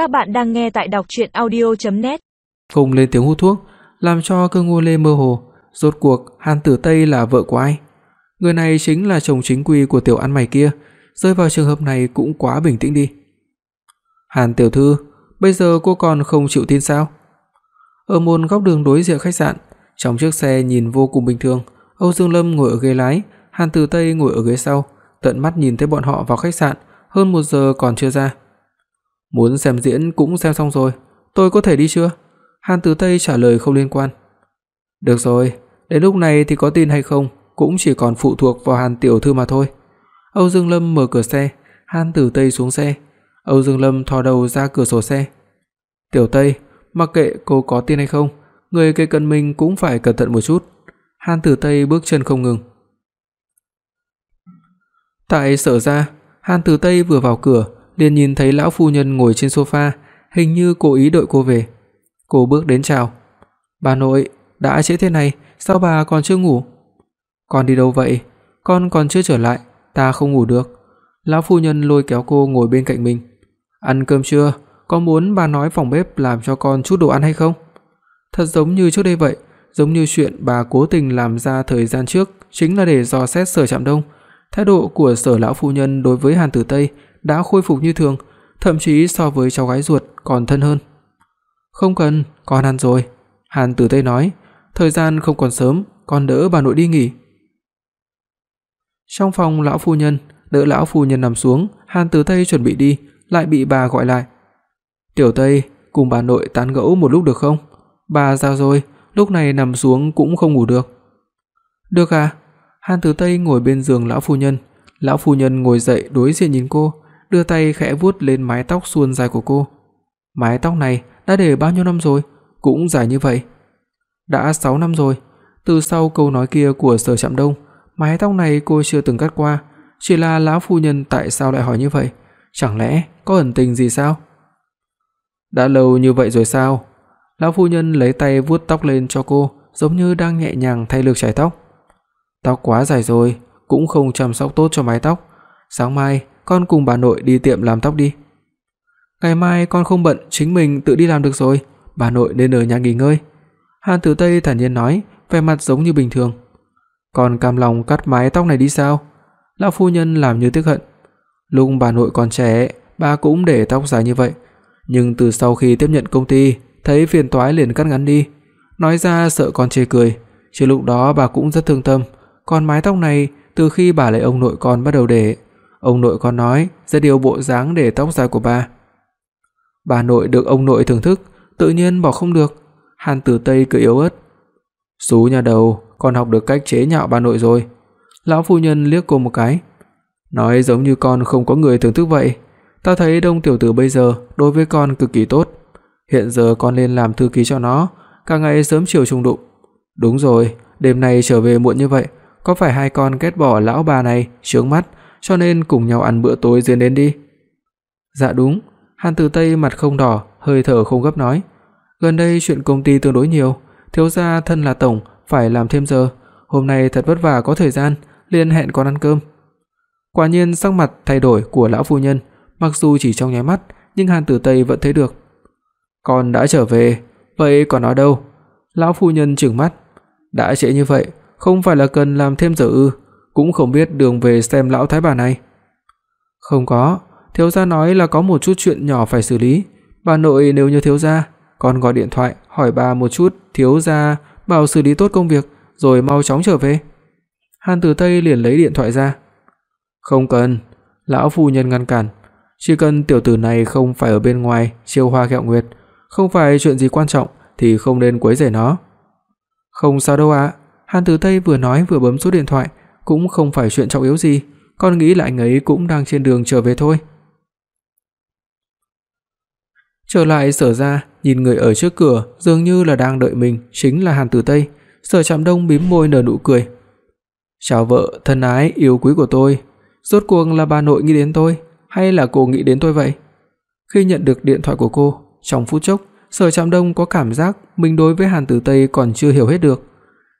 Các bạn đang nghe tại đọc audio net cùng lên tiếng hút thuốc, làm cho Cơ Ngô Lê mơ hồ, rốt cuộc Hàn Tử Tây là vợ của ai? Người này chính là chồng chính quy của tiểu ăn mày kia, rơi vào trường hợp này cũng quá bình tĩnh đi. Hàn tiểu thư, bây giờ cô còn không chịu tin sao? Ở một góc đường đối diện khách sạn, trong chiếc xe nhìn vô cùng bình thường, Âu Dương Lâm ngồi ở ghế lái, Hàn Tử Tây ngồi ở ghế sau, tận mắt nhìn thấy bọn họ vào khách sạn, hơn 1 giờ còn chưa ra. Muốn xem diễn cũng xem xong rồi, tôi có thể đi chưa? Hàn Tử Tây trả lời không liên quan. Được rồi, đến lúc này thì có tin hay không cũng chỉ còn phụ thuộc vào Hàn tiểu thư mà thôi. Âu Dương Lâm mở cửa xe, Hàn Tử Tây xuống xe. Âu Dương Lâm thò đầu ra cửa sổ xe. "Tiểu Tây, mặc kệ cô có tin hay không, người cây cần mình cũng phải cẩn thận một chút." Hàn Tử Tây bước chân không ngừng. Tại sở ra, Hàn Tử Tây vừa vào cửa, liền nhìn thấy lão phu nhân ngồi trên sofa, hình như cố ý đợi cô về. Cô bước đến chào. "Bà nội, đã trễ thế này, sao bà còn chưa ngủ?" "Con đi đâu vậy? Con còn chưa trở lại, ta không ngủ được." Lão phu nhân lôi kéo cô ngồi bên cạnh mình. "Ăn cơm chưa? Có muốn bà nói phòng bếp làm cho con chút đồ ăn hay không?" Thật giống như trước đây vậy, giống như chuyện bà cố tình làm ra thời gian trước chính là để dò xét Sở Trạm Đông. Thái độ của Sở lão phu nhân đối với Hàn Tử Tây đã khôi phục như thường, thậm chí so với cháu gái ruột còn thân hơn. "Không cần, con ăn rồi." Hàn Tử Tây nói, "Thời gian không còn sớm, con đỡ bà nội đi nghỉ." Trong phòng lão phu nhân, đỡ lão phu nhân nằm xuống, Hàn Tử Tây chuẩn bị đi, lại bị bà gọi lại. "Tiểu Tây, cùng bà nội tán gẫu một lúc được không? Bà già rồi, lúc này nằm xuống cũng không ngủ được." "Được à?" Hàn Tử Tây ngồi bên giường lão phu nhân, lão phu nhân ngồi dậy đối diện nhìn cô, đưa tay khẽ vuốt lên mái tóc suôn dài của cô. Mái tóc này đã để bao nhiêu năm rồi, cũng dài như vậy. Đã 6 năm rồi, từ sau câu nói kia của Sở Trạm Đông, mái tóc này cô chưa từng cắt qua, chỉ là lão phu nhân tại sao lại hỏi như vậy? Chẳng lẽ có ẩn tình gì sao? Đã lâu như vậy rồi sao? Lão phu nhân lấy tay vuốt tóc lên cho cô, giống như đang nhẹ nhàng thay lược chải tóc. Tóc quá dài rồi, cũng không chăm sóc tốt cho mái tóc. Sáng mai con cùng bà nội đi tiệm làm tóc đi. Ngày mai con không bận, chính mình tự đi làm được rồi, bà nội nên ở nhà nghỉ ngơi." Hàn Tử Tây thản nhiên nói, vẻ mặt giống như bình thường. "Con cam lòng cắt mái tóc này đi sao?" Lão phu nhân làm như tức hận. Lúc bà nội còn trẻ, bà cũng để tóc dài như vậy, nhưng từ sau khi tiếp nhận công ty, thấy phiền toái liền cắt ngắn đi. Nói ra sợ con chê cười, chứ lúc đó bà cũng rất thương tâm, còn mái tóc này từ khi bà lấy ông nội con bắt đầu để, ông nội con nói ra điều bộ dáng để tóc dài của bà. Bà nội được ông nội thưởng thức, tự nhiên bỏ không được. Hàn Tử Tây cười yếu ớt. "Sú nhà đầu, con học được cách chế nhạo bà nội rồi." Lão phu nhân liếc cô một cái, nói giống như con không có người thưởng thức vậy. Ta thấy Đông tiểu tử bây giờ đối với con cực kỳ tốt, hiện giờ con nên làm thư ký cho nó, cả ngày sớm chiều chung đụng. Đúng rồi, đêm nay trở về muộn như vậy, có phải hai con ghét bỏ lão bà này chướng mắt, cho nên cùng nhau ăn bữa tối riêng đến đi. Dạ đúng, Hàn Tử Tây mặt không đỏ, hơi thở không gấp nói, gần đây chuyện công ty tương đối nhiều, thiếu gia thân là tổng phải làm thêm giờ, hôm nay thật vất vả có thời gian, liền hẹn con ăn cơm. Quả nhiên sắc mặt thay đổi của lão phu nhân, mặc dù chỉ trong nháy mắt, nhưng Hàn Tử Tây vẫn thấy được. Con đã trở về, vậy còn ở đâu? Lão phu nhân trừng mắt, đã trễ như vậy, không phải là cần làm thêm giờ ư, cũng không biết đường về xem lão thái bà này. Không có, thiếu gia nói là có một chút chuyện nhỏ phải xử lý, bà nội nếu như thiếu gia, con gọi điện thoại hỏi bà một chút, thiếu gia bảo xử lý tốt công việc rồi mau chóng trở về. Hàn Tử Tây liền lấy điện thoại ra. Không cần, lão phu nhân ngăn cản, chỉ cần tiểu tử này không phải ở bên ngoài chiêu hoa ghẹo nguyệt, không phải chuyện gì quan trọng thì không nên quấy rầy nó. Không sao đâu ạ, Hàn Tử Tây vừa nói vừa bấm số điện thoại, cũng không phải chuyện trọng yếu gì, con nghĩ là anh ấy cũng đang trên đường trở về thôi. Trở lại Sở gia, nhìn người ở trước cửa, dường như là đang đợi mình, chính là Hàn Tử Tây. Sở Trạm Đông bím môi nở nụ cười. "Chào vợ thân ái yêu quý của tôi, rốt cuộc là bà nội nghĩ đến tôi hay là cô nghĩ đến tôi vậy?" Khi nhận được điện thoại của cô, trong phút chốc, Sở Trạm Đông có cảm giác mình đối với Hàn Tử Tây còn chưa hiểu hết được.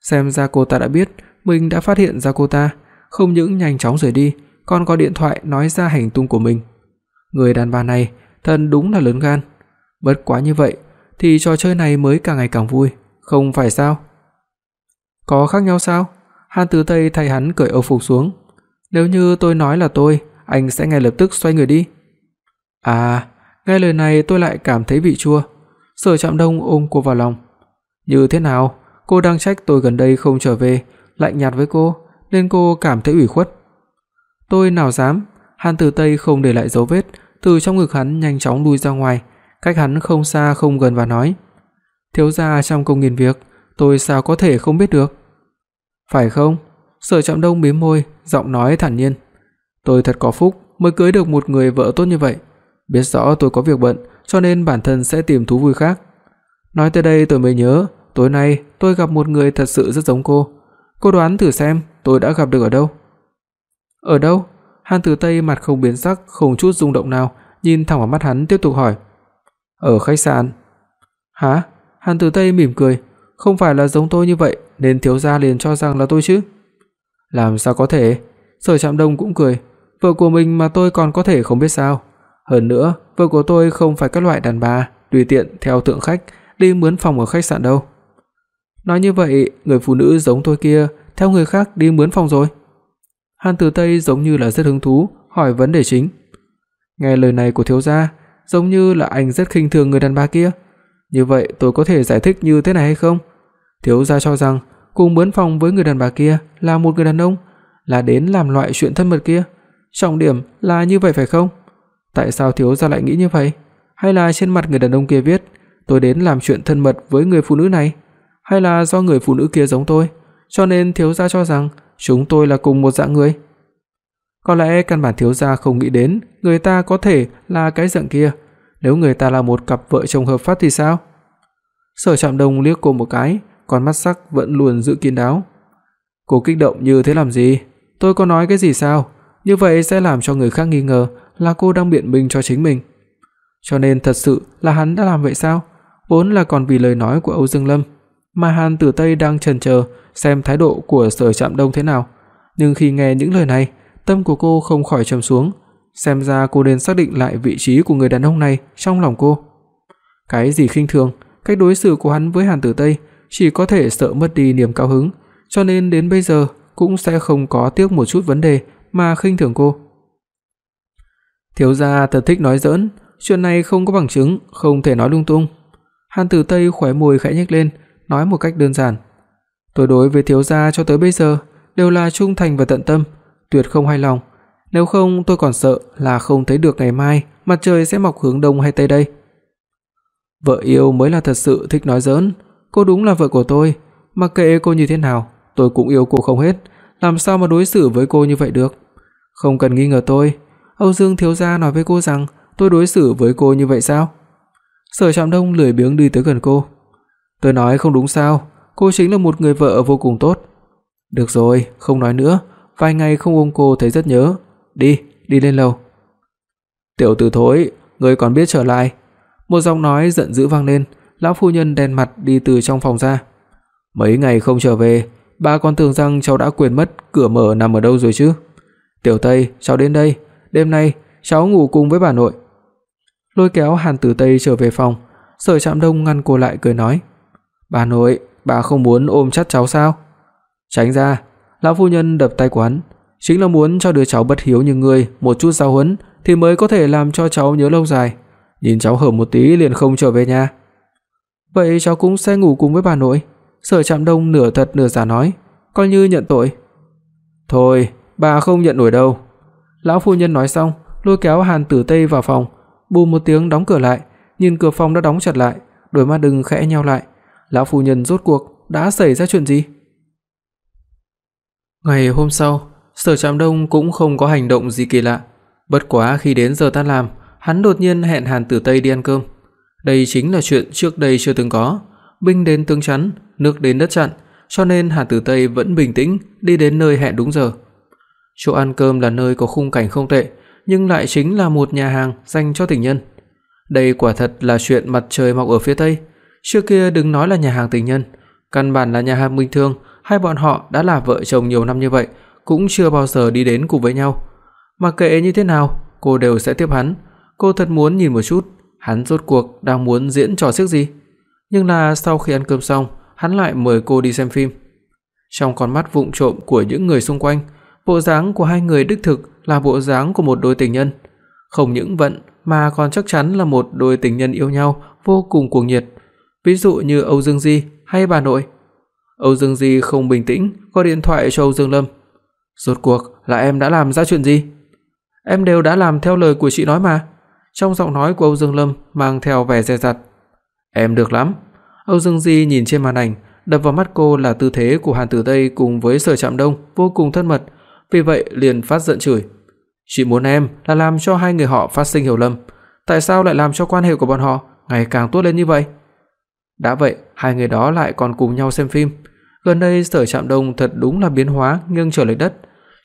Xem ra cô ta đã biết mình đã phát hiện ra cô ta, không những nhanh chóng rời đi, còn có điện thoại nói ra hành tung của mình. Người đàn bà này thân đúng là lớn gan. Bất quá như vậy thì trò chơi này mới càng ngày càng vui, không phải sao? Có khác nhau sao? Hàn Tử Tây thay hắn cởi âu phục xuống. Nếu như tôi nói là tôi, anh sẽ ngay lập tức xoay người đi. À, nghe lời này tôi lại cảm thấy vị chua. Sở Trạm Đông ôm cô vào lòng. Như thế nào? Cô đang trách tôi gần đây không trở về, lạnh nhạt với cô, nên cô cảm thấy ủy khuất. Tôi nào dám, Hàn Tử Tây không để lại dấu vết, từ trong ngực hắn nhanh chóng lui ra ngoài, cách hắn không xa không gần và nói: "Thiếu gia trong công nghiên việc, tôi sao có thể không biết được?" "Phải không?" Sở Trạm Đông mím môi, giọng nói thản nhiên. "Tôi thật có phúc mới cưới được một người vợ tốt như vậy. Biết rõ tôi có việc bận, cho nên bản thân sẽ tìm thú vui khác." Nói tới đây tôi mới nhớ, tối nay tôi gặp một người thật sự rất giống cô. Cô đoán thử xem, tôi đã gặp được ở đâu? Ở đâu? Hàn Tử Tây mặt không biến sắc, không chút rung động nào, nhìn thẳng vào mắt hắn tiếp tục hỏi. Ở khách sạn. Hả? Hàn Tử Tây mỉm cười, không phải là giống tôi như vậy nên thiếu gia liền cho rằng là tôi chứ? Làm sao có thể? Sở Trạm Đông cũng cười, vợ của mình mà tôi còn có thể không biết sao? Hơn nữa, vợ của tôi không phải các loại đàn bà tùy tiện theo thượng khách đi mướn phòng ở khách sạn đâu. Nói như vậy, người phụ nữ giống tôi kia theo người khác đi mướn phòng rồi. Hàn Tử Tây giống như là rất hứng thú hỏi vấn đề chính. Nghe lời này của thiếu gia, giống như là anh rất khinh thường người đàn bà kia. Như vậy tôi có thể giải thích như thế này hay không? Thiếu gia cho rằng cùng mướn phòng với người đàn bà kia là một người đàn ông, là đến làm loại chuyện thân mật kia. Trọng điểm là như vậy phải không? Tại sao thiếu gia lại nghĩ như vậy? Hay là trên mặt người đàn ông kia viết tôi đến làm chuyện thân mật với người phụ nữ này? Hay là do người phụ nữ kia giống tôi, cho nên thiếu gia cho rằng chúng tôi là cùng một dạng người? Có lẽ căn bản thiếu gia không nghĩ đến người ta có thể là cái dạng kia, nếu người ta là một cặp vợ chồng hợp pháp thì sao? Sở Trạm Đông liếc cô một cái, con mắt sắc vẫn luôn giữ kín đáo. Cô kích động như thế làm gì? Tôi có nói cái gì sao? Như vậy sẽ làm cho người khác nghi ngờ là cô đang biện minh cho chính mình. Cho nên thật sự là hắn đã làm vậy sao? Vốn là còn vì lời nói của Âu Dương Lâm, mà Hàn Tử Tây đang chần chờ xem thái độ của Sở Trạm Đông thế nào, nhưng khi nghe những lời này, tâm của cô không khỏi trầm xuống, xem ra cô nên xác định lại vị trí của người đàn ông này trong lòng cô. Cái gì khinh thường, cách đối xử của hắn với Hàn Tử Tây chỉ có thể sợ mất đi niềm cao hứng, cho nên đến bây giờ cũng sẽ không có tiếc một chút vấn đề mà khinh thường cô. Thiếu gia thật thích nói giỡn, chuyện này không có bằng chứng, không thể nói lung tung. Hàn Tử Tây khóe môi khẽ nhếch lên, nói một cách đơn giản. Tôi đối với thiếu gia cho tới bây giờ đều là trung thành và tận tâm, tuyệt không hài lòng, nếu không tôi còn sợ là không thấy được ngày mai mặt trời sẽ mọc hướng đông hay tây đây. Vợ yêu mới là thật sự thích nói giỡn, cô đúng là vợ của tôi, mặc kệ cô như thế nào, tôi cũng yêu cô không hết, làm sao mà đối xử với cô như vậy được? Không cần nghi ngờ tôi, Âu Dương thiếu gia nói với cô rằng tôi đối xử với cô như vậy sao? Sở Trạm Đông lười biếng đi tới gần cô. Tôi nói không đúng sao? Cô chính là một người vợ vô cùng tốt. Được rồi, không nói nữa, vài ngày không ôm cô thấy rất nhớ. Đi, đi lên lầu. Tiểu tử thối, ngươi còn biết trở lại. Một giọng nói giận dữ vang lên, lão phu nhân đen mặt đi từ trong phòng ra. Mấy ngày không trở về, bà còn tưởng rằng cháu đã quên mất cửa mở nằm ở đâu rồi chứ. Tiểu Tây, cháu đến đây, đêm nay cháu ngủ cùng với bà nội. Lôi kéo Hàn Tử Tây trở về phòng, Sở Trạm Đông ngăn cô lại cười nói: "Bà nội, bà không muốn ôm chặt cháu sao?" "Tránh ra." Lão phu nhân đập tay quán, chính là muốn cho đứa cháu bất hiếu như ngươi một chút giáo huấn thì mới có thể làm cho cháu nhớ lâu dài. Nhìn cháu hở một tí liền không trở về nhà. Vậy cháu cũng sẽ ngủ cùng với bà nội." Sở Trạm Đông nửa thật nửa giả nói, coi như nhận tội. "Thôi, bà không nhận nổi đâu." Lão phu nhân nói xong, lôi kéo Hàn Tử Tây vào phòng, bùm một tiếng đóng cửa lại, nhìn cửa phòng đã đóng chặt lại, đôi mắt đừng khẽ nheo lại. Lão phu nhân rốt cuộc đã xảy ra chuyện gì? Ngày hôm sau, Sở Trạm Đông cũng không có hành động gì kỳ lạ, bất quá khi đến giờ tan làm, hắn đột nhiên hẹn Hàn Tử Tây đi ăn cơm. Đây chính là chuyện trước đây chưa từng có, binh đến tướng chắn, nước đến đất chặn, cho nên Hàn Tử Tây vẫn bình tĩnh đi đến nơi hẹn đúng giờ. Chỗ ăn cơm là nơi có khung cảnh không tệ, nhưng lại chính là một nhà hàng dành cho tình nhân. Đây quả thật là chuyện mặt trời mọc ở phía tây. Trước kia đừng nói là nhà hàng tình nhân, căn bản là nhà hàng bình thường, hai bọn họ đã là vợ chồng nhiều năm như vậy, cũng chưa bao giờ đi đến cùng với nhau. Mặc kệ như thế nào, cô đều sẽ tiếp hắn, Cô thật muốn nhìn một chút, hắn rốt cuộc đang muốn diễn trò xiếc gì. Nhưng là sau khi ăn cơm xong, hắn lại mời cô đi xem phim. Trong con mắt vụng trộm của những người xung quanh, bộ dáng của hai người đích thực là bộ dáng của một đôi tình nhân, không những vận mà còn chắc chắn là một đôi tình nhân yêu nhau vô cùng cuồng nhiệt, ví dụ như Âu Dương Di hay bà nội. Âu Dương Di không bình tĩnh, gọi điện thoại cho Âu Dương Lâm. "Rốt cuộc là em đã làm ra chuyện gì?" "Em đều đã làm theo lời của chị nói mà." Trong giọng nói của Âu Dương Lâm mang theo vẻ dè dặt. "Em được lắm." Âu Dương Di nhìn trên màn ảnh, đập vào mắt cô là tư thế của Hàn Tử Tây cùng với Sở Trạm Đông vô cùng thân mật, vì vậy liền phát giận chửi. "Chị muốn em là làm cho hai người họ phát sinh hiểu lầm, tại sao lại làm cho quan hệ của bọn họ ngày càng tốt lên như vậy?" Đã vậy, hai người đó lại còn cùng nhau xem phim. Gần đây Sở Trạm Đông thật đúng là biến hóa nghiêng trời lệch đất.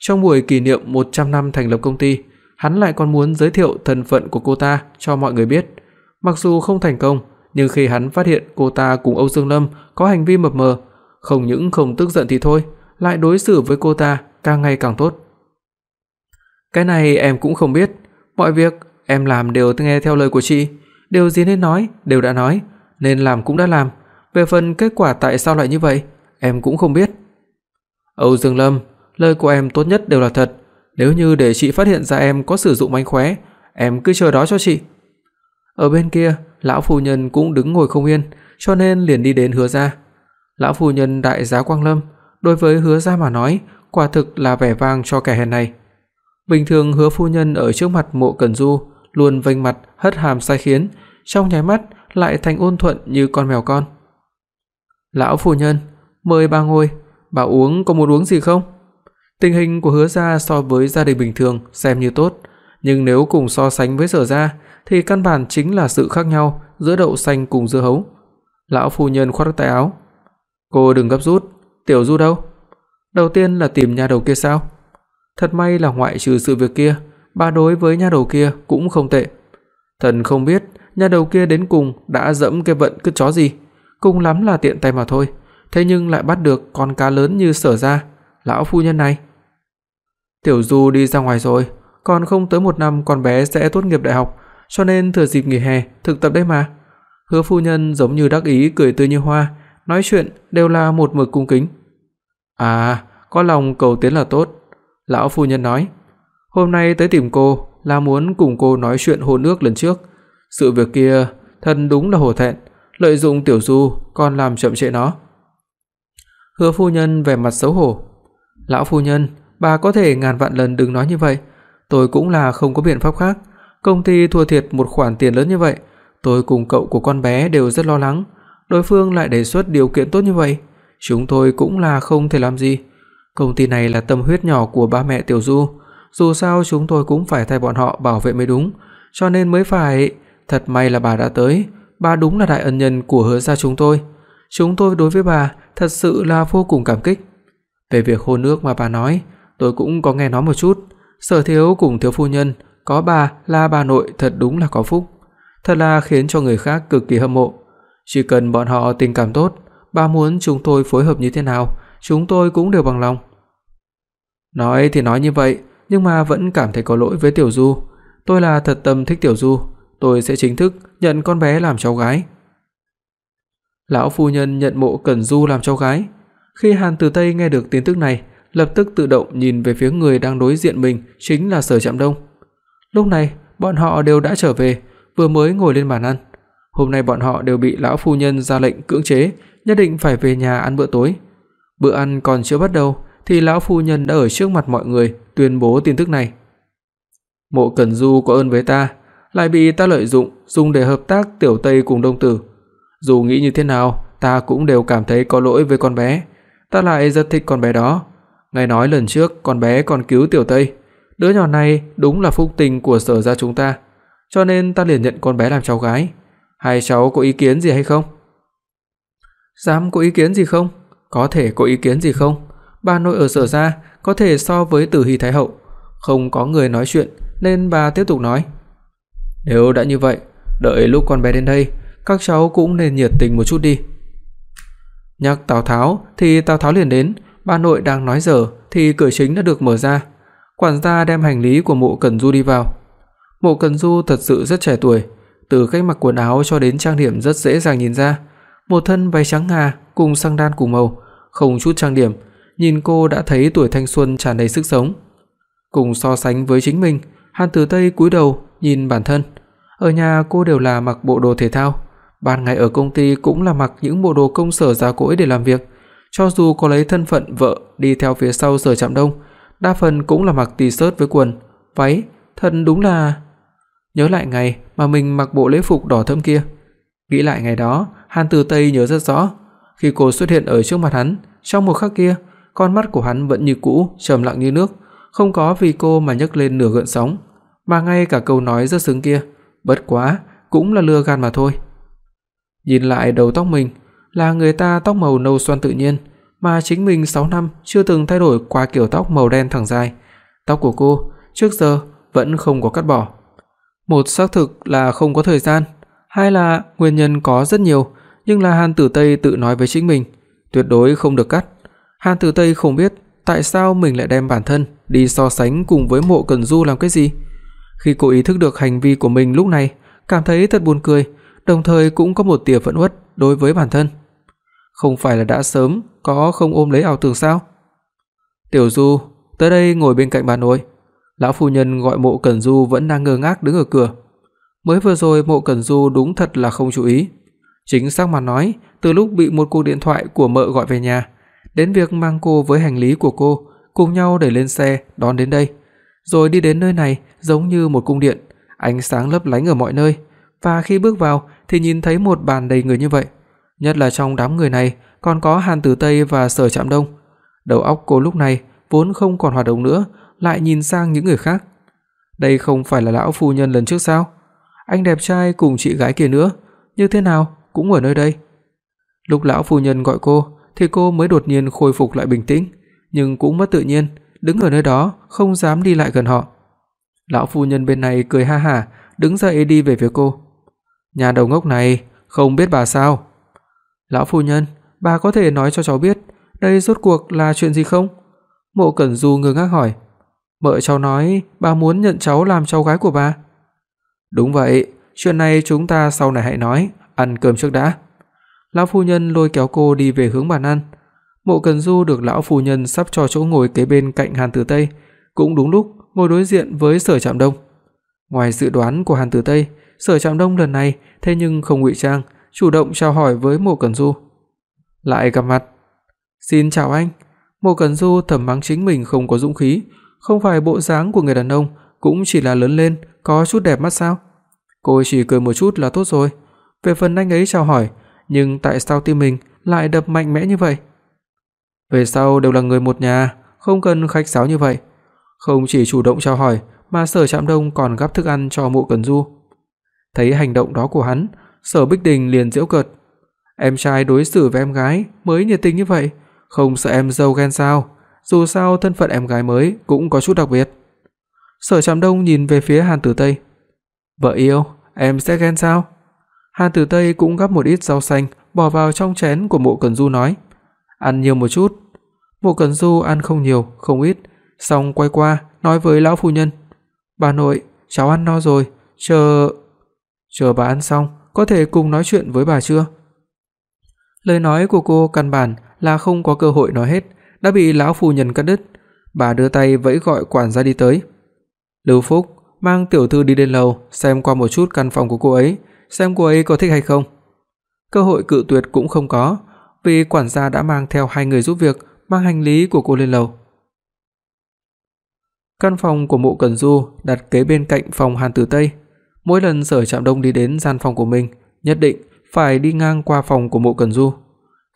Trong buổi kỷ niệm 100 năm thành lập công ty, hắn lại còn muốn giới thiệu thân phận của cô ta cho mọi người biết. Mặc dù không thành công, nhưng khi hắn phát hiện cô ta cùng Âu Dương Lâm có hành vi mập mờ, không những không tức giận thì thôi, lại đối xử với cô ta càng ngày càng tốt. Cái này em cũng không biết, mọi việc em làm đều nghe theo lời của chị, điều gì nên nói đều đã nói, nên làm cũng đã làm, về phần kết quả tại sao lại như vậy, em cũng không biết. Âu Dương Lâm, lời của em tốt nhất đều là thật, nếu như để chị phát hiện ra em có sử dụng mánh khóe, em cứ chờ đó cho chị. Ở bên kia, lão phu nhân cũng đứng ngồi không yên, cho nên liền đi đến Hứa gia. Lão phu nhân đại giá Quang Lâm, đối với Hứa gia mà nói, quả thực là vẻ vang cho kẻ hèn này. Bình thường Hứa phu nhân ở trước mặt Mộ Cẩn Du luôn vênh mặt hất hàm sai khiến, trong nháy mắt lại thành ôn thuận như con mèo con. "Lão phu nhân, mời bà ngồi, bà uống có muốn uống gì không?" Tình hình của Hứa gia so với gia đình bình thường xem như tốt, nhưng nếu cùng so sánh với Sở gia thì căn bản chính là sự khác nhau giữa đậu xanh cùng dưa hấu. Lão phu nhân khoác tay áo. "Cô đừng gấp rút, Tiểu Du đâu?" Đầu tiên là tìm nhà đầu kia sao? Thật may là ngoại trừ sự việc kia, bà đối với nhà đầu kia cũng không tệ. Thần không biết nhà đầu kia đến cùng đã dẫm cái vận cứt chó gì, cùng lắm là tiện tay mà thôi, thế nhưng lại bắt được con cá lớn như Sở ra, lão phu nhân này. Tiểu Du đi ra ngoài rồi, còn không tới một năm con bé sẽ tốt nghiệp đại học, cho nên thừa dịp nghỉ hè thực tập đây mà. Hứa phu nhân giống như đắc ý cười tươi như hoa, nói chuyện đều là một mực cung kính. À, có lòng cầu tiến là tốt, lão phu nhân nói. Hôm nay tới tìm cô là muốn cùng cô nói chuyện hôn ước lần trước, sự việc kia thật đúng là hổ thẹn, lợi dụng Tiểu Du còn làm chậm trễ nó. Hứa phu nhân vẻ mặt xấu hổ. "Lão phu nhân, bà có thể ngàn vạn lần đừng nói như vậy, tôi cũng là không có biện pháp khác, công ty thua thiệt một khoản tiền lớn như vậy, tôi cùng cậu của con bé đều rất lo lắng, đối phương lại đề xuất điều kiện tốt như vậy, chúng tôi cũng là không thể làm gì. Công ty này là tâm huyết nhỏ của ba mẹ Tiểu Du, dù sao chúng tôi cũng phải thay bọn họ bảo vệ mới đúng, cho nên mới phải Thật may là bà đã tới, bà đúng là đại ân nhân của Hứa gia chúng tôi. Chúng tôi đối với bà thật sự là vô cùng cảm kích. Về việc hôn ước mà bà nói, tôi cũng có nghe nói một chút, Sở thiếu cùng thiếu phu nhân có bà là bà nội thật đúng là có phúc, thật là khiến cho người khác cực kỳ hâm mộ. Chỉ cần bọn họ tình cảm tốt, bà muốn chúng tôi phối hợp như thế nào, chúng tôi cũng đều bằng lòng. Nói thì nói như vậy, nhưng mà vẫn cảm thấy có lỗi với Tiểu Du, tôi là thật tâm thích Tiểu Du, tôi sẽ chính thức nhận con bé làm cháu gái. Lão phu nhân nhận Mộ Cẩn Du làm cháu gái. Khi Hàn Từ Tây nghe được tin tức này, lập tức tự động nhìn về phía người đang đối diện mình, chính là Sở Trạm Đông. Lúc này, bọn họ đều đã trở về, vừa mới ngồi lên bàn ăn. Hôm nay bọn họ đều bị lão phu nhân ra lệnh cưỡng chế, nhất định phải về nhà ăn bữa tối. Bữa ăn còn chưa bắt đầu thì lão phu nhân đã ở trước mặt mọi người tuyên bố tin tức này. Mộ Cẩn Du có ơn với ta, lại bị ta lợi dụng dùng để hợp tác Tiểu Tây cùng Đông Tử. Dù nghĩ như thế nào, ta cũng đều cảm thấy có lỗi với con bé, ta lại rất thích con bé đó. Ngài nói lần trước con bé còn cứu Tiểu Tây, đứa nhỏ này đúng là phúc tình của Sở gia chúng ta, cho nên ta liền nhận con bé làm cháu gái. Hai cháu có ý kiến gì hay không? Dám có ý kiến gì không? Có thể có ý kiến gì không? Bà nội ở Sở gia có thể so với Tử Hy thái hậu, không có người nói chuyện nên bà tiếp tục nói. Nếu đã như vậy, đợi lúc con bé đến đây, các cháu cũng nên nhiệt tình một chút đi. Nhắc Tào Tháo thì Tào Tháo liền đến, bà nội đang nói dở thì cửa chính đã được mở ra. Quản gia đem hành lý của Mộ Cẩn Du đi vào. Mộ Cần Du thật sự rất trẻ tuổi, từ cách mặc quần áo cho đến trang điểm rất dễ dàng nhìn ra, một thân váy trắng ngà cùng sang đan cùng màu, không chút trang điểm, nhìn cô đã thấy tuổi thanh xuân tràn đầy sức sống. Cùng so sánh với chính mình, Hàn Tử Tây cúi đầu nhìn bản thân. Ở nhà cô đều là mặc bộ đồ thể thao, ban ngày ở công ty cũng là mặc những bộ đồ công sở giá cỗi để làm việc, cho dù có lấy thân phận vợ đi theo phía sau Sở Trạm Đông, đa phần cũng là mặc t-shirt với quần, váy, thật đúng là Nhớ lại ngày mà mình mặc bộ lễ phục đỏ thẫm kia, nghĩ lại ngày đó, Hàn Tử Tây nhớ rất rõ, khi cô xuất hiện ở trước mặt hắn, trong một khắc kia, con mắt của hắn vẫn như cũ, trầm lặng như nước, không có vì cô mà nhấc lên nửa gợn sóng, mà ngay cả câu nói rất sướng kia, bất quá cũng là lừa gạt mà thôi. Nhìn lại đầu tóc mình, là người ta tóc màu nâu xoăn tự nhiên, mà chính mình 6 năm chưa từng thay đổi qua kiểu tóc màu đen thẳng dài. Tóc của cô trước giờ vẫn không có cắt bỏ. Một xác thực là không có thời gian, hai là nguyên nhân có rất nhiều, nhưng là Hàn Tử Tây tự nói với chính mình, tuyệt đối không được cắt. Hàn Tử Tây không biết tại sao mình lại đem bản thân đi so sánh cùng với Mộ Cẩn Du làm cái gì. Khi cô ý thức được hành vi của mình lúc này, cảm thấy thật buồn cười, đồng thời cũng có một tia phẫn uất đối với bản thân. Không phải là đã sớm có không ôm lấy ảo tưởng sao? Tiểu Du, tới đây ngồi bên cạnh bà nội. Lão phu nhân gọi Mộ Cẩn Du vẫn đang ngơ ngác đứng ở cửa. Mới vừa rồi Mộ Cẩn Du đúng thật là không chú ý. Chính xác mà nói, từ lúc bị một cuộc điện thoại của mợ gọi về nhà, đến việc mang cô với hành lý của cô cùng nhau để lên xe đón đến đây, rồi đi đến nơi này giống như một cung điện, ánh sáng lấp lánh ở mọi nơi, và khi bước vào thì nhìn thấy một bàn đầy người như vậy, nhất là trong đám người này còn có Hàn Tử Tây và Sở Trạm Đông. Đầu óc cô lúc này vốn không còn hoạt động nữa, lại nhìn sang những người khác. Đây không phải là lão phu nhân lần trước sao? Anh đẹp trai cùng chị gái kia nữa, như thế nào cũng ở nơi đây. Lúc lão phu nhân gọi cô, thì cô mới đột nhiên khôi phục lại bình tĩnh, nhưng cũng mất tự nhiên, đứng ở nơi đó không dám đi lại gần họ. Lão phu nhân bên này cười ha hả, đứng dậy đi về phía cô. "Nhà đầu ngốc này, không biết bà sao?" "Lão phu nhân, bà có thể nói cho cháu biết, đây rốt cuộc là chuyện gì không?" Mộ Cẩn Du ngơ ngác hỏi. "Mợ cháu nói bà muốn nhận cháu làm cháu gái của bà." "Đúng vậy, chuyện này chúng ta sau này hãy nói, ăn cơm trước đã." Lão phu nhân lôi kéo cô đi về hướng bàn ăn. Mộ Cần Du được lão phu nhân sắp cho chỗ ngồi kế bên cạnh Hàn Tử Tây, cũng đúng lúc ngồi đối diện với Sở Trạm Đông. Ngoài dự đoán của Hàn Tử Tây, Sở Trạm Đông lần này thế nhưng không ngụy trang, chủ động chào hỏi với Mộ Cẩn Du. Lại gặp mặt. "Xin chào anh." Mộ Cẩn Du thầm mắng chính mình không có dũng khí, không phải bộ dáng của người đàn ông, cũng chỉ là lớn lên có chút đẹp mắt sao? Cô chỉ cười một chút là tốt rồi. Về phần anh ấy chào hỏi, nhưng tại sao tim mình lại đập mạnh mẽ như vậy? Về sau đều là người một nhà, không cần khách sáo như vậy. Không chỉ chủ động chào hỏi, mà Sở Trạm Đông còn gắp thức ăn cho Mộ Cẩn Du. Thấy hành động đó của hắn, Sở Bích Đình liền giễu cợt. Em trai đối xử với em gái mới nhiệt tình như vậy, không sợ em dâu ghen sao? Dù sao thân phận em gái mới cũng có chút đặc biệt. Sở Trạm Đông nhìn về phía Hàn Tử Tây. "Vợ yêu, em sẽ ghen sao?" Hàn Tử Tây cũng gắp một ít rau xanh bỏ vào trong chén của Mộ Cẩn Du nói, "Ăn nhiều một chút." Mộ Cẩn Du ăn không nhiều, không ít, xong quay qua nói với lão phu nhân, "Bà nội, cháu ăn no rồi, chờ chờ bà ăn xong, có thể cùng nói chuyện với bà chưa?" Lời nói của cô căn bản là không có cơ hội nói hết, đã bị lão phu nhân cắt đứt. Bà đưa tay vẫy gọi quản gia đi tới. "Lưu Phúc, mang tiểu thư đi lên lầu xem qua một chút căn phòng của cô ấy, xem cô ấy có thích hay không." Cơ hội cự tuyệt cũng không có, vì quản gia đã mang theo hai người giúp việc mang hành lý của cô lên lầu. Căn phòng của Mộ Cẩn Du đặt kế bên cạnh phòng Hàn Tử Tây. Mỗi lần Sở Trạm Đông đi đến gian phòng của mình, nhất định phải đi ngang qua phòng của Mộ Cẩn Du.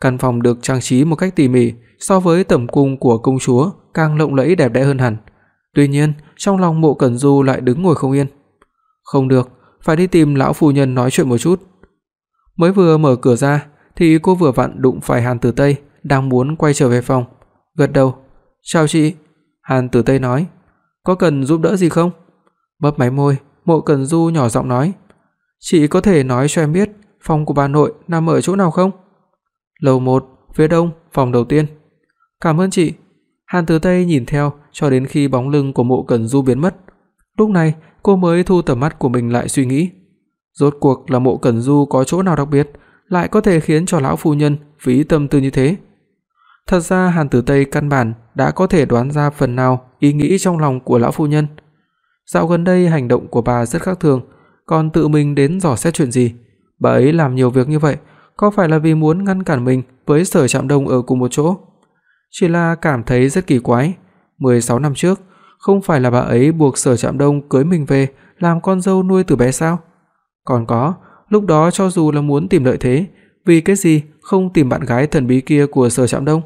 Căn phòng được trang trí một cách tỉ mỉ, so với tẩm cung của công chúa càng lộng lẫy đẹp đẽ hơn hẳn. Tuy nhiên, trong lòng Mộ Cẩn Du lại đứng ngồi không yên. Không được, phải đi tìm lão phu nhân nói chuyện một chút. Mới vừa mở cửa ra thì cô vừa vặn đụng phải Hàn Tử Tây đang muốn quay trở về phòng, gật đầu. "Chào chị." Hàn Tử Tây nói, "Có cần giúp đỡ gì không?" Mấp máy môi, Mộ Cẩn Du nhỏ giọng nói, "Chị có thể nói cho em biết phòng của bà nội nằm ở chỗ nào không?" "Lầu 1, phía đông, phòng đầu tiên." "Cảm ơn chị." Hàn Tử Tây nhìn theo cho đến khi bóng lưng của Mộ Cẩn Du biến mất. Lúc này, cô mới thu tầm mắt của mình lại suy nghĩ, rốt cuộc là Mộ Cẩn Du có chỗ nào đặc biệt, lại có thể khiến cho lão phu nhân phí tâm tư như thế. Thật ra Hàn Tử Tây căn bản đã có thể đoán ra phần nào ý nghĩ trong lòng của lão phu nhân. Dạo gần đây hành động của bà rất khác thường, còn tự mình đến dò xét chuyện gì? Bà ấy làm nhiều việc như vậy, có phải là vì muốn ngăn cản mình với Sở Trạm Đông ở cùng một chỗ? Chỉ là cảm thấy rất kỳ quái, 16 năm trước, không phải là bà ấy buộc Sở Trạm Đông cưới mình về làm con dâu nuôi từ bé sao? Còn có, lúc đó cho dù là muốn tìm lợi thế, vì cái gì không tìm bạn gái thần bí kia của Sở Trạm Đông?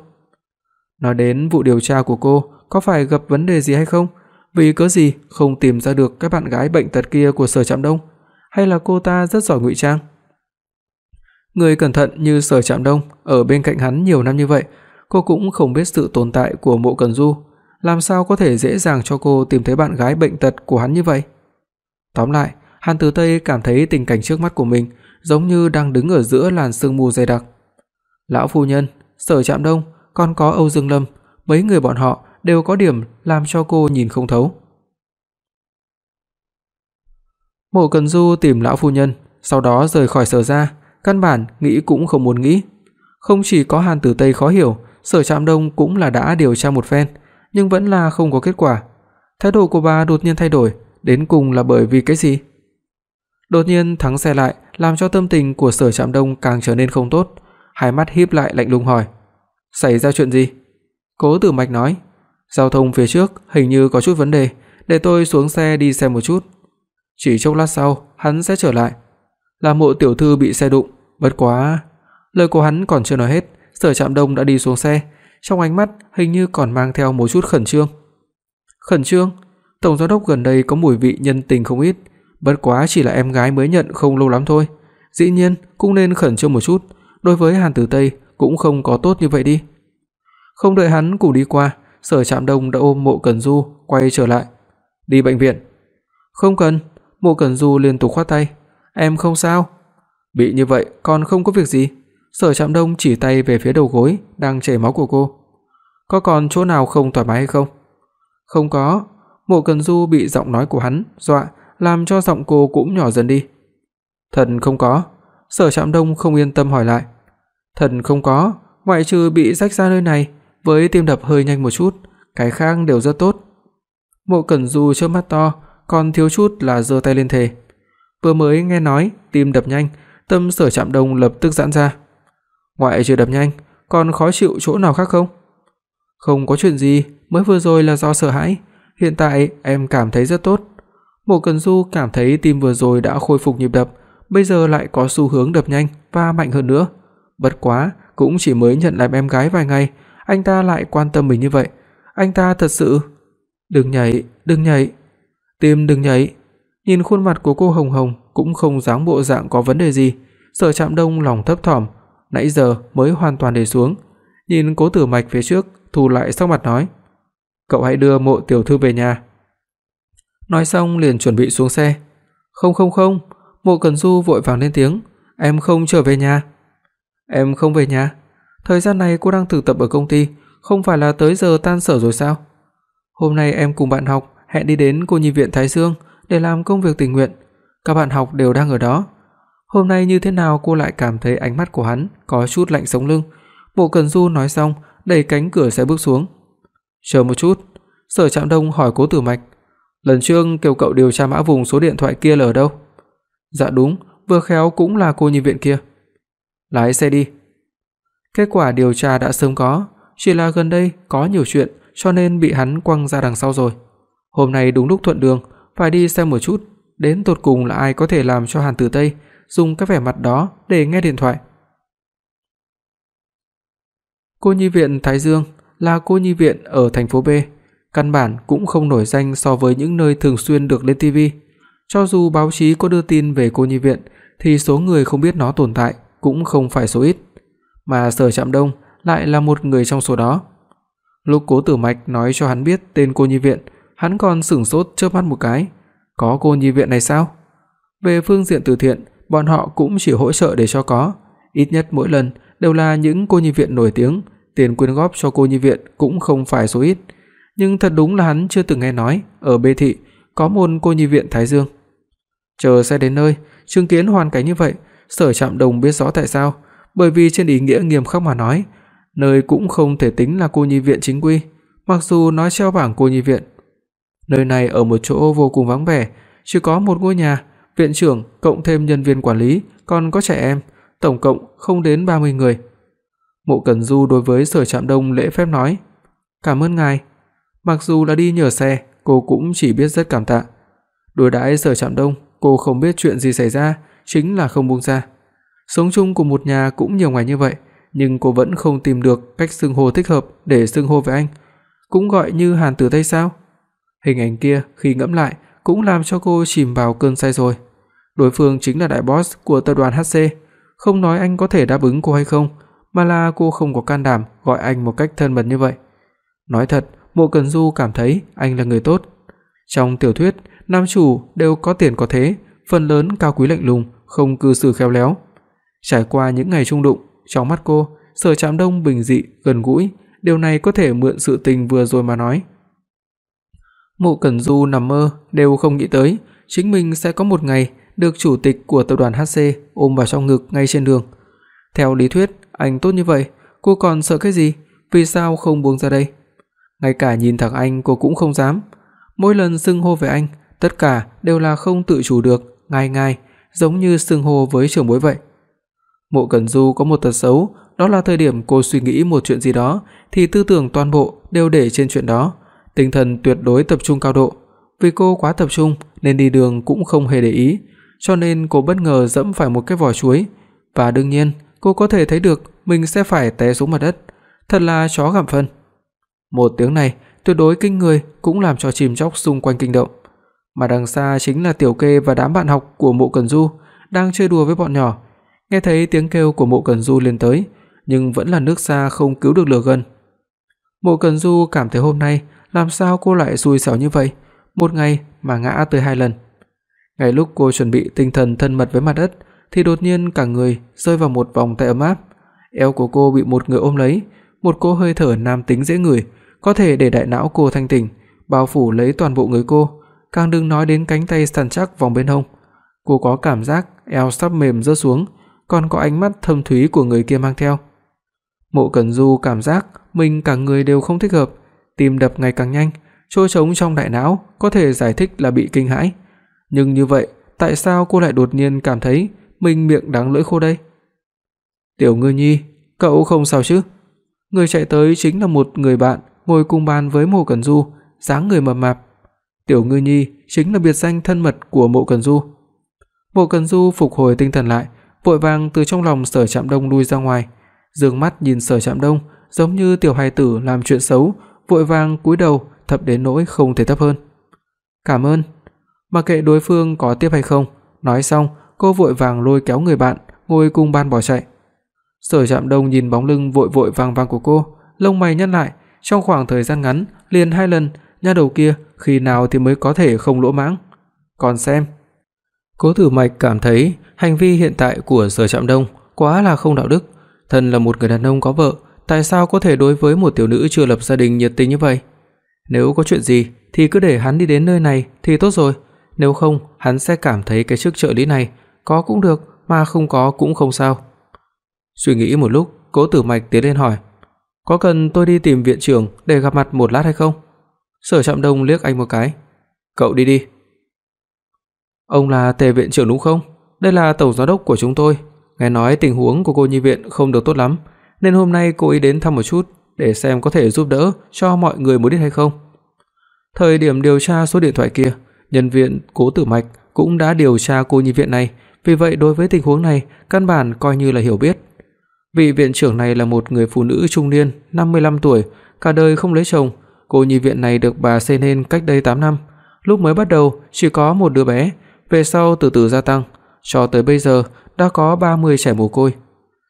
Nói đến vụ điều tra của cô, có phải gặp vấn đề gì hay không? Vì cớ gì không tìm ra được cái bạn gái bệnh tật kia của Sở Trạm Đông, hay là cô ta rất giỏi ngụy trang? Người cẩn thận như Sở Trạm Đông ở bên cạnh hắn nhiều năm như vậy, cô cũng không biết sự tồn tại của Mộ Cẩn Du, làm sao có thể dễ dàng cho cô tìm thấy bạn gái bệnh tật của hắn như vậy? Tóm lại, Hàn Tử Tây cảm thấy tình cảnh trước mắt của mình giống như đang đứng ở giữa làn sương mù dày đặc. Lão phu nhân, Sở Trạm Đông, còn có Âu Dương Lâm, mấy người bọn họ đều có điểm làm cho cô nhìn không thấu. Mộ Cần Du tìm lão phu nhân, sau đó rời khỏi Sở gia, căn bản nghĩ cũng không muốn nghĩ. Không chỉ có Hàn Tử Tây khó hiểu, Sở Trạm Đông cũng là đã điều tra một phen, nhưng vẫn là không có kết quả. Thái độ của bà đột nhiên thay đổi, đến cùng là bởi vì cái gì? Đột nhiên thắng xe lại, làm cho tâm tình của Sở Trạm Đông càng trở nên không tốt, hai mắt híp lại lạnh lùng hỏi: "Xảy ra chuyện gì?" Cố Tử Mạch nói: "Giao thông phía trước hình như có chút vấn đề, để tôi xuống xe đi xem một chút." Chỉ chốc lát sau, hắn sẽ trở lại. Là Mộ tiểu thư bị xe đụng, bất quá, lời của hắn còn chưa nói hết, Sở Trạm Đông đã đi xuống xe, trong ánh mắt hình như còn mang theo một chút khẩn trương. Khẩn trương? Tổng giám đốc gần đây có mùi vị nhân tình không ít, bất quá chỉ là em gái mới nhận không lâu lắm thôi, dĩ nhiên cũng nên khẩn trương một chút, đối với Hàn Tử Tây cũng không có tốt như vậy đi. Không đợi hắn cùng đi qua, Sở Trạm Đông đã ôm Mộ Cẩn Du quay trở lại. Đi bệnh viện. Không cần, Mộ Cẩn Du liên tục khoát tay, "Em không sao." Bị như vậy còn không có việc gì. Sở Trạm Đông chỉ tay về phía đầu gối đang chảy máu của cô. "Có còn chỗ nào không thoải mái hay không?" "Không có." Mộ Cẩn Du bị giọng nói của hắn dọa, làm cho giọng cô cũng nhỏ dần đi. "Thật không có." Sở Trạm Đông không yên tâm hỏi lại. "Thật không có, ngoại trừ bị rách da nơi này, với tim đập hơi nhanh một chút, cái khác đều rất tốt." Mộ Cẩn Du chớp mắt to, còn thiếu chút là giơ tay lên thề. Vừa mới nghe nói tim đập nhanh, tâm Sở Trạm Đông lập tức giãn ra. Ngoại trừ đập nhanh, còn khó chịu chỗ nào khác không? Không có chuyện gì, mới vừa rồi là do sợ hãi, hiện tại em cảm thấy rất tốt. Mộ Cẩn Du cảm thấy tim vừa rồi đã khôi phục nhịp đập, bây giờ lại có xu hướng đập nhanh và mạnh hơn nữa. Bất quá, cũng chỉ mới nhận làm em gái vài ngày, anh ta lại quan tâm mình như vậy. Anh ta thật sự Đừng nhảy, đừng nhảy. Tim đừng nhảy. Nhìn khuôn mặt của cô hồng hồng cũng không dáng bộ dạng có vấn đề gì, Sở Trạm Đông lòng thấp thỏm, nãy giờ mới hoàn toàn để xuống, nhìn Cố Tử Mạch phía trước, thu lại sắc mặt nói: "Cậu hãy đưa Mộ tiểu thư về nhà." Nói xong liền chuẩn bị xuống xe. "Không không không." Mộ Cẩn Du vội vàng lên tiếng, "Em không trở về nhà." "Em không về nhà? Thời gian này cô đang thực tập ở công ty, không phải là tới giờ tan sở rồi sao?" "Hôm nay em cùng bạn học hẹn đi đến cô nhi viện Thái Dương để làm công việc tình nguyện, các bạn học đều đang ở đó. Hôm nay như thế nào cô lại cảm thấy ánh mắt của hắn có chút lạnh sống lưng. Mộ Cẩn Du nói xong, đẩy cánh cửa xe bước xuống. "Chờ một chút." Sở Trạm Đông hỏi Cố Tử Mạch, "Lần trước kêu cậu điều tra mã vùng số điện thoại kia là ở đâu?" "Dạ đúng, vừa khéo cũng là cô nhi viện kia." "Lái xe đi." Kết quả điều tra đã sớm có, chỉ là gần đây có nhiều chuyện cho nên bị hắn quăng ra đằng sau rồi. Hôm nay đúng lúc thuận đường, phải đi xem một chút, đến tột cùng là ai có thể làm cho Hàn Tử Tây dùng cái vẻ mặt đó để nghe điện thoại. Cô nhi viện Thái Dương là cô nhi viện ở thành phố B, căn bản cũng không nổi danh so với những nơi thường xuyên được lên TV. Cho dù báo chí có đưa tin về cô nhi viện thì số người không biết nó tồn tại cũng không phải số ít, mà Sở Trạm Đông lại là một người trong số đó. Lúc Cố Tử Mạch nói cho hắn biết tên cô nhi viện, hắn còn sửng sốt chớp mắt một cái, có cô nhi viện này sao? Về phương diện từ thiện, bọn họ cũng chỉ hỗ trợ để cho có, ít nhất mỗi lần đều là những cô nhi viện nổi tiếng, tiền quyên góp cho cô nhi viện cũng không phải số ít. Nhưng thật đúng là hắn chưa từng nghe nói ở Bê thị có môn cô nhi viện Thái Dương. Chờ xe đến nơi, chứng kiến hoàn cảnh như vậy, Sở Trạm Đồng biết rõ tại sao, bởi vì trên ý nghĩa nghiêm khắc mà nói, nơi cũng không thể tính là cô nhi viện chính quy, mặc dù nói treo bảng cô nhi viện. Nơi này ở một chỗ vô cùng vắng vẻ, chỉ có một ngôi nhà, viện trưởng cộng thêm nhân viên quản lý, còn có trẻ em, tổng cộng không đến 30 người. Mộ Cẩn Du đối với Sở Trạm Đông lễ phép nói: "Cảm ơn ngài." Mặc dù là đi nhờ xe, cô cũng chỉ biết rất cảm tạ. Đối đãi Sở Trạm Đông, cô không biết chuyện gì xảy ra, chính là không buông ra. Sống chung cùng một nhà cũng nhiều ngày như vậy, nhưng cô vẫn không tìm được cách xưng hô thích hợp để xưng hô với anh. Cũng gọi như Hàn Tử Tây sao? Hình ảnh kia khi ngẫm lại cũng làm cho cô chìm vào cơn say rồi. Đối phương chính là đại boss của tập đoàn HC, không nói anh có thể đáp ứng cô hay không, mà là cô không có can đảm gọi anh một cách thân mật như vậy. Nói thật, Mộ Cẩn Du cảm thấy anh là người tốt. Trong tiểu thuyết, nam chủ đều có tiền có thế, phần lớn cao quý lạnh lùng, không cư xử khéo léo. Trải qua những ngày chung đụng, trong mắt cô, Sở Trạm Đông bình dị, gần gũi, điều này có thể mượn sự tình vừa rồi mà nói. Mộ Cẩn Du nằm mơ đều không nghĩ tới, chính mình sẽ có một ngày được chủ tịch của tập đoàn HC ôm vào trong ngực ngay trên đường. Theo lý thuyết, anh tốt như vậy, cô còn sợ cái gì? Vì sao không buông ra đây? Ngay cả nhìn thẳng anh cô cũng không dám. Mỗi lần xưng hô với anh, tất cả đều là không tự chủ được, ngai ngai, giống như xưng hô với trưởng bối vậy. Mộ Cẩn Du có một tật xấu, đó là thời điểm cô suy nghĩ một chuyện gì đó thì tư tưởng toàn bộ đều để trên chuyện đó, tinh thần tuyệt đối tập trung cao độ. Vì cô quá tập trung nên đi đường cũng không hề để ý, cho nên cô bất ngờ dẫm phải một cái vỏ chuối, và đương nhiên, cô có thể thấy được mình sẽ phải té xuống mặt đất, thật là chó gặm phân. Một tiếng này tuyệt đối kinh người cũng làm cho chim chóc xung quanh kinh động, mà đằng xa chính là Tiểu Kê và đám bạn học của Mộ Cẩn Du đang chơi đùa với bọn nhỏ. Nghe thấy tiếng kêu của Mộ Cẩn Du lên tới, nhưng vẫn là nước xa không cứu được lửa gần. Mộ Cẩn Du cảm thấy hôm nay làm sao cô lại xui xẻo như vậy, một ngày mà ngã tới hai lần. Ngay lúc cô chuẩn bị tinh thần thân mật với mặt đất thì đột nhiên cả người rơi vào một vòng tay ấm áp. Eo của cô bị một người ôm lấy, một cô hơi thở nam tính dễ ngửi, có thể để đại não cô thanh tỉnh, bao phủ lấy toàn bộ người cô, càng đừng nói đến cánh tay săn chắc vòng bên hông. Cô có cảm giác eo sắp mềm rớt xuống, còn có ánh mắt thâm thúy của người kia mang theo. Mộ Cẩn Du cảm giác mình cả người đều không thích hợp, tim đập ngày càng nhanh, trôi trống trong đại não có thể giải thích là bị kinh hãi. Nhưng như vậy, tại sao cô lại đột nhiên cảm thấy mình miệng đắng lưỡi khô đây? Tiểu Ngư Nhi, cậu không sao chứ? Người chạy tới chính là một người bạn ngồi cùng bàn với Mộ Cẩn Du, dáng người mập mạp. Tiểu Ngư Nhi chính là biệt danh thân mật của Mộ Cẩn Du. Mộ Cẩn Du phục hồi tinh thần lại, vội vàng từ trong lòng Sở Trạm Đông lui ra ngoài, dương mắt nhìn Sở Trạm Đông, giống như tiểu hài tử làm chuyện xấu, vội vàng cúi đầu, thấp đến nỗi không thể thấp hơn. "Cảm ơn." Mặc kệ đối phương có tiếp hay không, nói xong, cô vội vàng lôi kéo người bạn ngồi cùng bàn bỏ chạy. Sở Trạm Đông nhìn bóng lưng vội vội vàng vàng của cô, lông mày nhăn lại, trong khoảng thời gian ngắn, liền hai lần, nha đầu kia khi nào thì mới có thể không lỗ mãng. Còn xem. Cố Tử Mạch cảm thấy hành vi hiện tại của Sở Trạm Đông quá là không đạo đức, thân là một người đàn ông có vợ, tại sao có thể đối với một tiểu nữ chưa lập gia đình nhiệt tình như vậy? Nếu có chuyện gì thì cứ để hắn đi đến nơi này thì tốt rồi, nếu không hắn sẽ cảm thấy cái chức trợ lý này có cũng được mà không có cũng không sao. Suy nghĩ một lúc, Cố Tử Mạch tiến lên hỏi: "Có cần tôi đi tìm viện trưởng để gặp mặt một lát hay không?" Sở Trạm Đông liếc anh một cái: "Cậu đi đi." "Ông là Tề viện trưởng đúng không? Đây là tổng giám đốc của chúng tôi, nghe nói tình huống của cô nhi viện không được tốt lắm, nên hôm nay cô ý đến thăm một chút để xem có thể giúp đỡ cho mọi người một ít hay không." Thời điểm điều tra số điện thoại kia, nhân viên Cố Tử Mạch cũng đã điều tra cô nhi viện này, vì vậy đối với tình huống này, căn bản coi như là hiểu biết. Vị viện trưởng này là một người phụ nữ trung niên, 55 tuổi, cả đời không lấy chồng. Cô nhi viện này được bà xây nên cách đây 8 năm. Lúc mới bắt đầu chỉ có một đứa bé, về sau từ từ gia tăng, cho tới bây giờ đã có 30 trẻ mồ côi.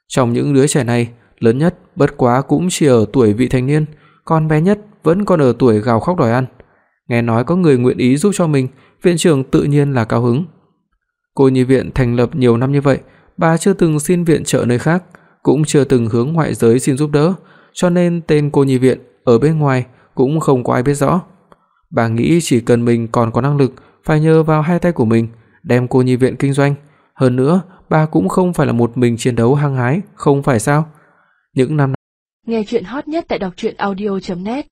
Trong những đứa trẻ này, lớn nhất bất quá cũng chỉ ở tuổi vị thành niên, còn bé nhất vẫn còn ở tuổi gào khóc đòi ăn. Nghe nói có người nguyện ý giúp cho mình, viện trưởng tự nhiên là cao hứng. Cô nhi viện thành lập nhiều năm như vậy, bà chưa từng xin viện trợ nơi khác, cũng chưa từng hướng ngoại giới xin giúp đỡ, cho nên tên cô nhi viện ở bên ngoài cũng không có ai biết rõ. Bà nghĩ chỉ cần mình còn có năng lực, phải nhờ vào hai tay của mình đem cô nhi viện kinh doanh, hơn nữa, bà cũng không phải là một mình chiến đấu hăng hái, không phải sao? Những năm Nghe truyện hot nhất tại doctruyenaudio.net